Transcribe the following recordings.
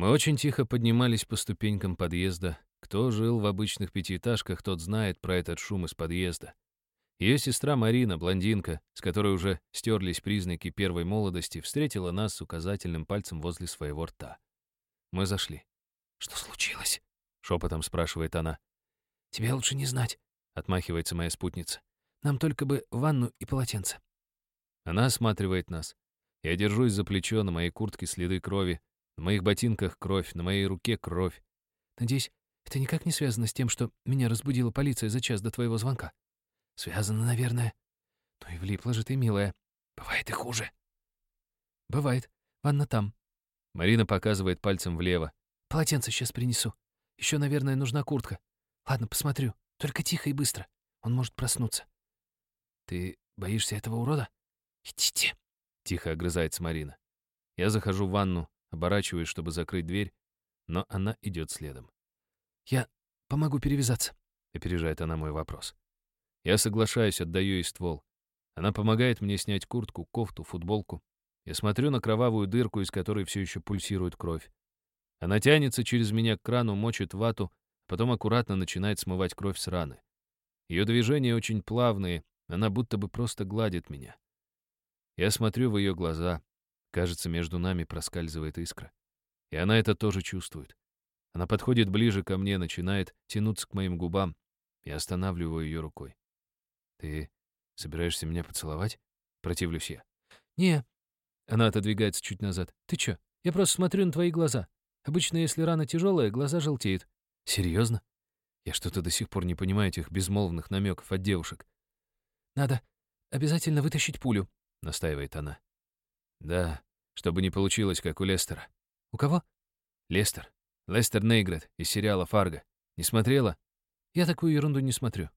Мы очень тихо поднимались по ступенькам подъезда. Кто жил в обычных пятиэтажках, тот знает про этот шум из подъезда. Ее сестра Марина, блондинка, с которой уже стерлись признаки первой молодости, встретила нас с указательным пальцем возле своего рта. Мы зашли. «Что случилось?» — шепотом спрашивает она. «Тебе лучше не знать», — отмахивается моя спутница. «Нам только бы ванну и полотенце». Она осматривает нас. Я держусь за плечо, на моей куртке следы крови, на моих ботинках кровь, на моей руке кровь. «Надеюсь, это никак не связано с тем, что меня разбудила полиция за час до твоего звонка?» Связано, наверное. Ну и влипла же ты, милая. Бывает и хуже. Бывает. Ванна там. Марина показывает пальцем влево. Полотенце сейчас принесу. Еще, наверное, нужна куртка. Ладно, посмотрю. Только тихо и быстро. Он может проснуться. Ты боишься этого урода? Идите. Тихо огрызается Марина. Я захожу в ванну, оборачиваюсь, чтобы закрыть дверь, но она идет следом. «Я помогу перевязаться», — опережает она мой вопрос. Я соглашаюсь, отдаю ей ствол. Она помогает мне снять куртку, кофту, футболку. Я смотрю на кровавую дырку, из которой все еще пульсирует кровь. Она тянется через меня к крану, мочит вату, потом аккуратно начинает смывать кровь с раны. Ее движения очень плавные, она будто бы просто гладит меня. Я смотрю в ее глаза. Кажется, между нами проскальзывает искра. И она это тоже чувствует. Она подходит ближе ко мне, начинает тянуться к моим губам. Я останавливаю ее рукой. «Ты собираешься меня поцеловать?» Противлюсь я. «Не». Она отодвигается чуть назад. «Ты чё? Я просто смотрю на твои глаза. Обычно, если рана тяжелая, глаза желтеют». «Серьезно? Я что-то до сих пор не понимаю этих безмолвных намеков от девушек». «Надо обязательно вытащить пулю», — настаивает она. «Да, чтобы не получилось, как у Лестера». «У кого?» «Лестер. Лестер Нейгрет из сериала «Фарго». Не смотрела?» «Я такую ерунду не смотрю».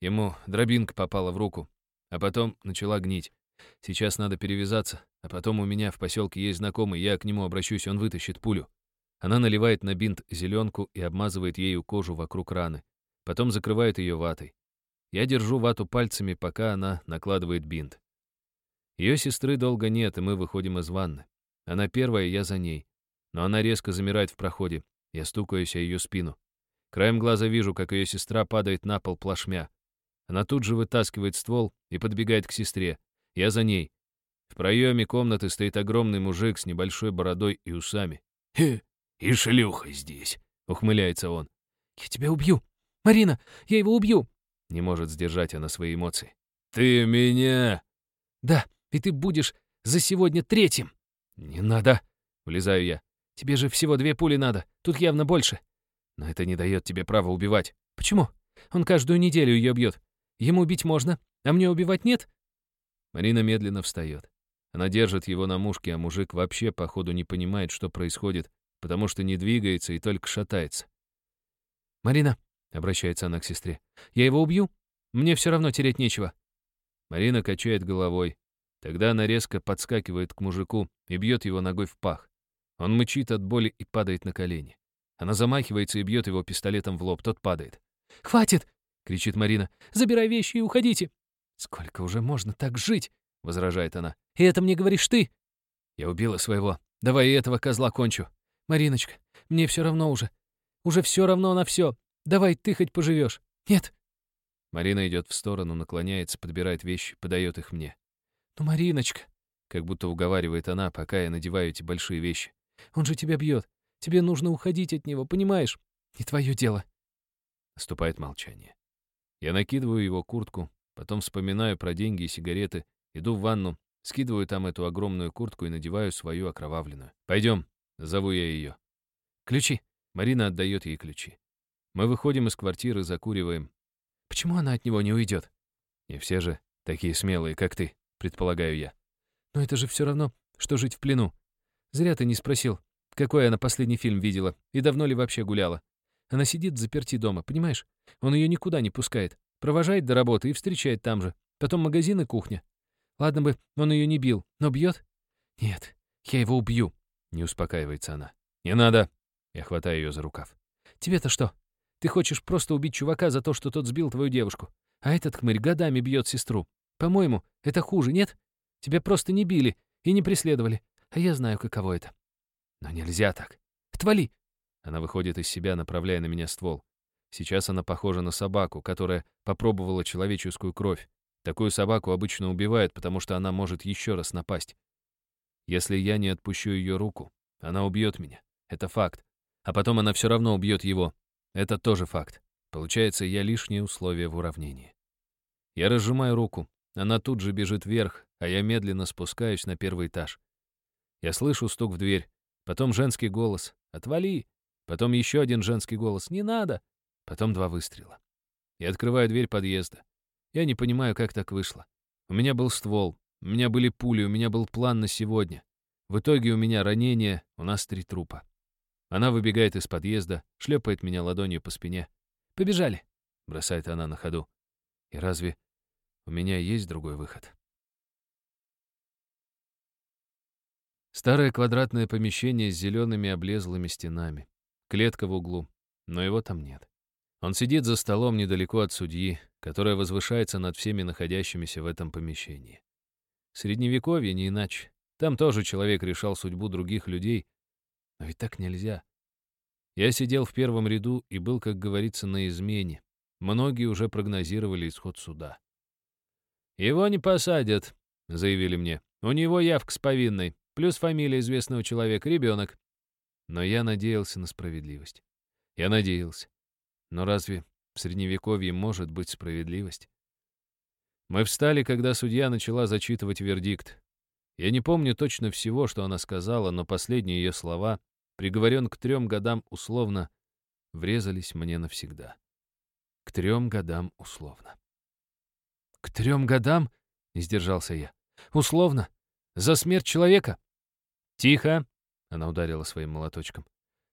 Ему дробинка попала в руку, а потом начала гнить. Сейчас надо перевязаться, а потом у меня в поселке есть знакомый, я к нему обращусь, он вытащит пулю. Она наливает на бинт зеленку и обмазывает ею кожу вокруг раны. Потом закрывает ее ватой. Я держу вату пальцами, пока она накладывает бинт. Ее сестры долго нет, и мы выходим из ванны. Она первая, я за ней. Но она резко замирает в проходе. Я стукаюсь о ее спину. Краем глаза вижу, как ее сестра падает на пол плашмя. Она тут же вытаскивает ствол и подбегает к сестре. Я за ней. В проеме комнаты стоит огромный мужик с небольшой бородой и усами. «Хе, и шлюха здесь», — ухмыляется он. «Я тебя убью! Марина, я его убью!» Не может сдержать она свои эмоции. «Ты меня...» «Да, и ты будешь за сегодня третьим!» «Не надо!» — влезаю я. «Тебе же всего две пули надо, тут явно больше!» «Но это не дает тебе права убивать!» «Почему? Он каждую неделю ее бьет. Ему убить можно, а мне убивать нет?» Марина медленно встает. Она держит его на мушке, а мужик вообще, походу, не понимает, что происходит, потому что не двигается и только шатается. «Марина», — обращается она к сестре, — «я его убью? Мне все равно тереть нечего». Марина качает головой. Тогда она резко подскакивает к мужику и бьет его ногой в пах. Он мычит от боли и падает на колени. Она замахивается и бьет его пистолетом в лоб, тот падает. «Хватит!» кричит Марина. «Забирай вещи и уходите!» «Сколько уже можно так жить?» — возражает она. «И это мне говоришь ты?» «Я убила своего. Давай и этого козла кончу». «Мариночка, мне все равно уже. Уже все равно на все. Давай ты хоть поживешь. Нет?» Марина идет в сторону, наклоняется, подбирает вещи, подает их мне. «Ну, Мариночка!» Как будто уговаривает она, пока я надеваю эти большие вещи. «Он же тебя бьет. Тебе нужно уходить от него, понимаешь? Не твое дело». Наступает молчание. Я накидываю его куртку, потом вспоминаю про деньги и сигареты, иду в ванну, скидываю там эту огромную куртку и надеваю свою окровавленную. «Пойдем», — зову я ее. «Ключи». Марина отдает ей ключи. Мы выходим из квартиры, закуриваем. «Почему она от него не уйдет?» «Не все же такие смелые, как ты», — предполагаю я. «Но это же все равно, что жить в плену. Зря ты не спросил, какой она последний фильм видела и давно ли вообще гуляла. Она сидит заперти дома, понимаешь? Он ее никуда не пускает. Провожает до работы и встречает там же. Потом магазин и кухня. Ладно бы, он ее не бил, но бьет? Нет, я его убью. Не успокаивается она. Не надо. Я хватаю ее за рукав. Тебе-то что? Ты хочешь просто убить чувака за то, что тот сбил твою девушку. А этот хмырь годами бьет сестру. По-моему, это хуже, нет? Тебя просто не били и не преследовали. А я знаю, каково это. Но нельзя так. Отвали!» Она выходит из себя, направляя на меня ствол. Сейчас она похожа на собаку, которая попробовала человеческую кровь. Такую собаку обычно убивают, потому что она может еще раз напасть. Если я не отпущу ее руку, она убьет меня. Это факт. А потом она все равно убьет его. Это тоже факт. Получается, я лишнее условие в уравнении. Я разжимаю руку. Она тут же бежит вверх, а я медленно спускаюсь на первый этаж. Я слышу стук в дверь, потом женский голос «Отвали!», потом еще один женский голос «Не надо!», потом два выстрела. Я открываю дверь подъезда. Я не понимаю, как так вышло. У меня был ствол, у меня были пули, у меня был план на сегодня. В итоге у меня ранение, у нас три трупа. Она выбегает из подъезда, шлепает меня ладонью по спине. «Побежали!» — бросает она на ходу. И разве у меня есть другой выход? Старое квадратное помещение с зелеными облезлыми стенами. Клетка в углу, но его там нет. Он сидит за столом недалеко от судьи, которая возвышается над всеми находящимися в этом помещении. Средневековье не иначе. Там тоже человек решал судьбу других людей. Но ведь так нельзя. Я сидел в первом ряду и был, как говорится, на измене. Многие уже прогнозировали исход суда. «Его не посадят», — заявили мне. «У него явка с повинной, плюс фамилия известного человека, ребенок». Но я надеялся на справедливость. Я надеялся. Но разве в Средневековье может быть справедливость? Мы встали, когда судья начала зачитывать вердикт. Я не помню точно всего, что она сказала, но последние ее слова, приговорен к трем годам условно, врезались мне навсегда. К трем годам условно. «К трем годам?» — не сдержался я. «Условно? За смерть человека?» «Тихо!» — она ударила своим молоточком.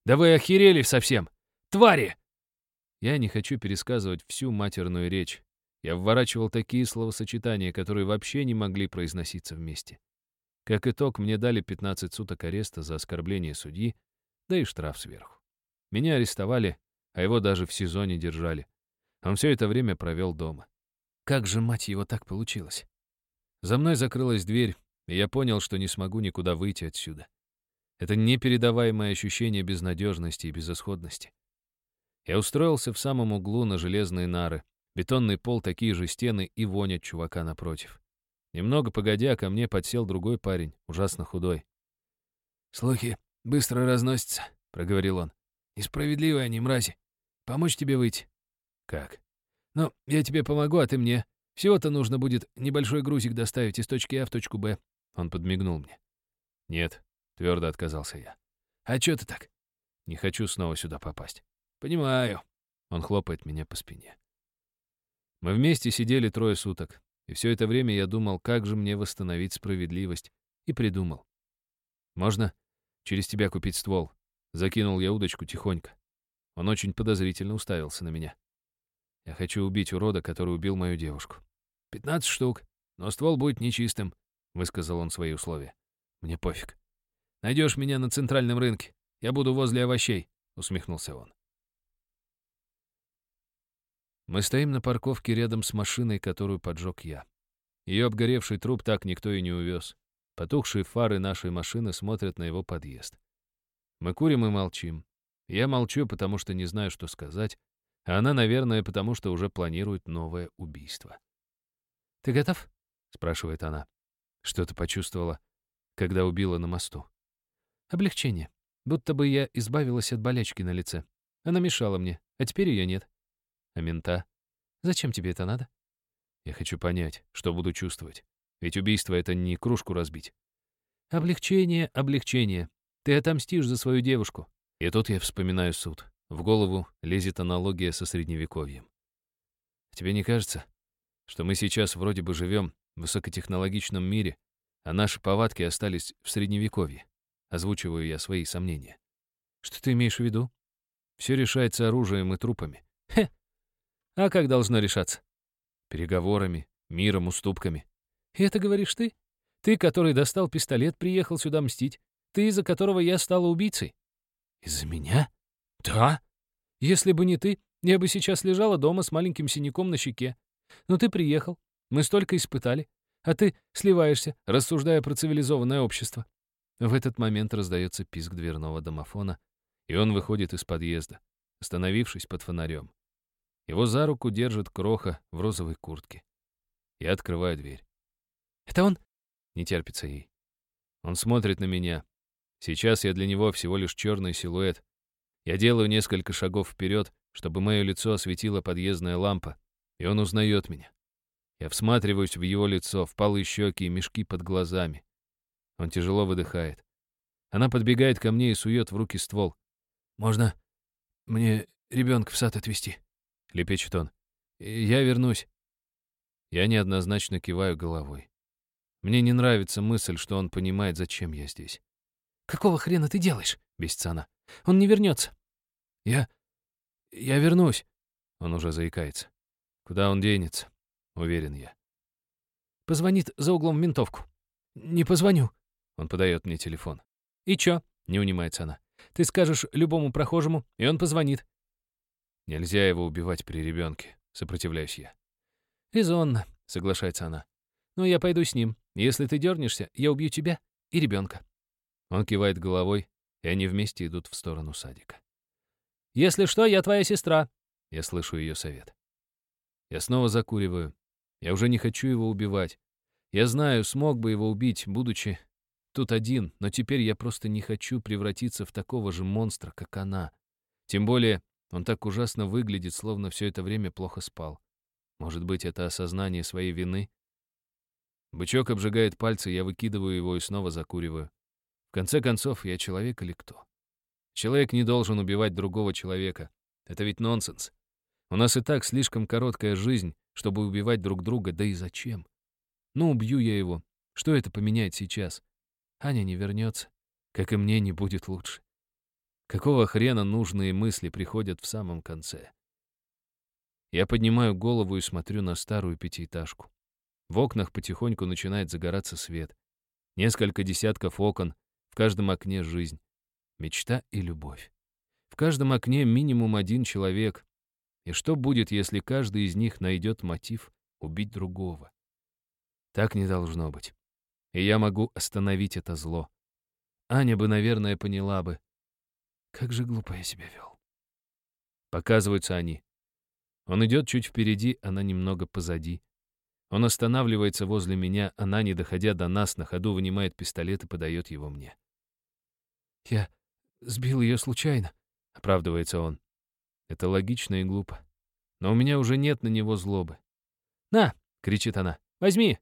«Да вы охерели совсем! Твари!» Я не хочу пересказывать всю матерную речь. Я вворачивал такие словосочетания, которые вообще не могли произноситься вместе. Как итог, мне дали 15 суток ареста за оскорбление судьи, да и штраф сверху. Меня арестовали, а его даже в сезоне держали. Он все это время провел дома. Как же, мать его, так получилось? За мной закрылась дверь, и я понял, что не смогу никуда выйти отсюда. Это непередаваемое ощущение безнадежности и безысходности. Я устроился в самом углу на железные нары. Бетонный пол, такие же стены и вонят чувака напротив. Немного погодя, ко мне подсел другой парень, ужасно худой. «Слухи быстро разносятся», — проговорил он. «Несправедливые они, мрази. Помочь тебе выйти?» «Как?» «Ну, я тебе помогу, а ты мне. Всего-то нужно будет небольшой грузик доставить из точки А в точку Б». Он подмигнул мне. «Нет», — твердо отказался я. «А чё ты так?» «Не хочу снова сюда попасть». «Понимаю». Он хлопает меня по спине. Мы вместе сидели трое суток. И все это время я думал, как же мне восстановить справедливость, и придумал. «Можно через тебя купить ствол?» Закинул я удочку тихонько. Он очень подозрительно уставился на меня. «Я хочу убить урода, который убил мою девушку». «Пятнадцать штук, но ствол будет нечистым», — высказал он свои условия. «Мне пофиг. Найдешь меня на центральном рынке. Я буду возле овощей», — усмехнулся он. Мы стоим на парковке рядом с машиной, которую поджег я. Ее обгоревший труп так никто и не увез. Потухшие фары нашей машины смотрят на его подъезд. Мы курим и молчим. Я молчу, потому что не знаю, что сказать, она, наверное, потому что уже планирует новое убийство. «Ты готов?» — спрашивает она. Что-то почувствовала, когда убила на мосту. Облегчение. Будто бы я избавилась от болячки на лице. Она мешала мне, а теперь ее нет. А мента? Зачем тебе это надо? Я хочу понять, что буду чувствовать. Ведь убийство — это не кружку разбить. Облегчение, облегчение. Ты отомстишь за свою девушку. И тут я вспоминаю суд. В голову лезет аналогия со Средневековьем. Тебе не кажется, что мы сейчас вроде бы живем в высокотехнологичном мире, а наши повадки остались в Средневековье? Озвучиваю я свои сомнения. Что ты имеешь в виду? Все решается оружием и трупами. Хе, а как должно решаться? Переговорами, миром, уступками. И это говоришь ты? Ты, который достал пистолет, приехал сюда мстить. Ты, из-за которого я стала убийцей. Из-за меня? Да. Если бы не ты, я бы сейчас лежала дома с маленьким синяком на щеке. Но ты приехал, мы столько испытали, а ты сливаешься, рассуждая про цивилизованное общество. В этот момент раздается писк дверного домофона, И он выходит из подъезда, остановившись под фонарем. Его за руку держит кроха в розовой куртке. Я открываю дверь. «Это он?» Не терпится ей. Он смотрит на меня. Сейчас я для него всего лишь черный силуэт. Я делаю несколько шагов вперед, чтобы мое лицо осветила подъездная лампа, и он узнает меня. Я всматриваюсь в его лицо, впалые щеки и мешки под глазами. Он тяжело выдыхает. Она подбегает ко мне и сует в руки ствол. «Можно мне ребенка в сад отвезти?» — лепечет он. «Я вернусь». Я неоднозначно киваю головой. Мне не нравится мысль, что он понимает, зачем я здесь. «Какого хрена ты делаешь?» — бесится она. «Он не вернется». «Я... я вернусь». Он уже заикается. Куда он денется? Уверен я. Позвонит за углом в ментовку. «Не позвоню». Он подает мне телефон. «И чё?» — не унимается она. «Ты скажешь любому прохожему, и он позвонит». Нельзя его убивать при ребенке, сопротивляюсь я. «Резонно», — соглашается она. «Но я пойду с ним. Если ты дернешься, я убью тебя и ребенка. Он кивает головой, и они вместе идут в сторону садика. «Если что, я твоя сестра», — я слышу ее совет. Я снова закуриваю. Я уже не хочу его убивать. Я знаю, смог бы его убить, будучи тут один, но теперь я просто не хочу превратиться в такого же монстра, как она. Тем более, он так ужасно выглядит, словно все это время плохо спал. Может быть, это осознание своей вины? Бычок обжигает пальцы, я выкидываю его и снова закуриваю. Конце концов, я человек или кто? Человек не должен убивать другого человека. Это ведь нонсенс. У нас и так слишком короткая жизнь, чтобы убивать друг друга, да и зачем? Ну, убью я его. Что это поменяет сейчас? Аня не вернется, как и мне не будет лучше. Какого хрена нужные мысли приходят в самом конце? Я поднимаю голову и смотрю на старую пятиэтажку. В окнах потихоньку начинает загораться свет. Несколько десятков окон, в каждом окне жизнь. Мечта и любовь. В каждом окне минимум один человек. И что будет, если каждый из них найдет мотив убить другого? Так не должно быть. И я могу остановить это зло. Аня бы, наверное, поняла бы. Как же глупо я себя вел. Показываются они. Он идет чуть впереди, она немного позади. Он останавливается возле меня, она, не доходя до нас, на ходу вынимает пистолет и подает его мне. «Я сбил ее случайно», — оправдывается он. Это логично и глупо. Но у меня уже нет на него злобы. «На!» — кричит она. «Возьми!»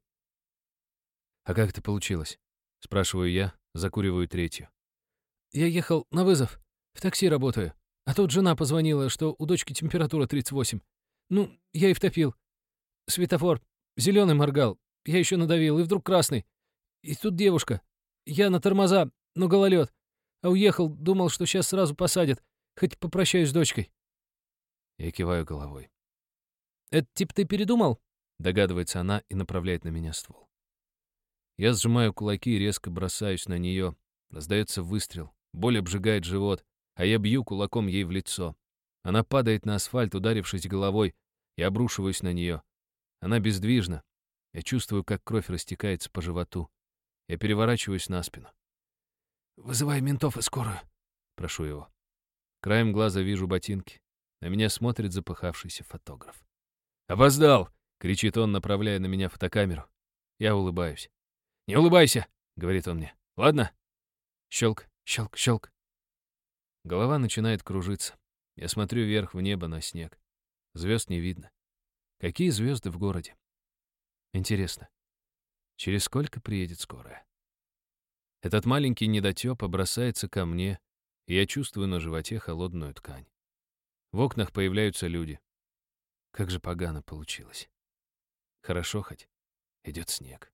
«А как это получилось?» — спрашиваю я, закуриваю третью. «Я ехал на вызов. В такси работаю. А тут жена позвонила, что у дочки температура 38. Ну, я и втопил. Светофор Зеленый моргал. Я еще надавил, и вдруг красный. И тут девушка. Я на тормоза, но гололед. А уехал, думал, что сейчас сразу посадят. Хоть попрощаюсь с дочкой. Я киваю головой. «Это типа ты передумал?» Догадывается она и направляет на меня ствол. Я сжимаю кулаки и резко бросаюсь на нее. Раздается выстрел. Боль обжигает живот, а я бью кулаком ей в лицо. Она падает на асфальт, ударившись головой. Я обрушиваюсь на нее. Она бездвижна. Я чувствую, как кровь растекается по животу. Я переворачиваюсь на спину. «Вызывай ментов и скорую», — прошу его. Краем глаза вижу ботинки. На меня смотрит запыхавшийся фотограф. «Опоздал!» — кричит он, направляя на меня фотокамеру. Я улыбаюсь. «Не улыбайся!» — говорит он мне. «Ладно?» Щелк, щелк, щелк. Голова начинает кружиться. Я смотрю вверх в небо на снег. Звезд не видно. Какие звезды в городе? Интересно, через сколько приедет скорая? Этот маленький недотёпа бросается ко мне, и я чувствую на животе холодную ткань. В окнах появляются люди. Как же погано получилось. Хорошо хоть. Идет снег.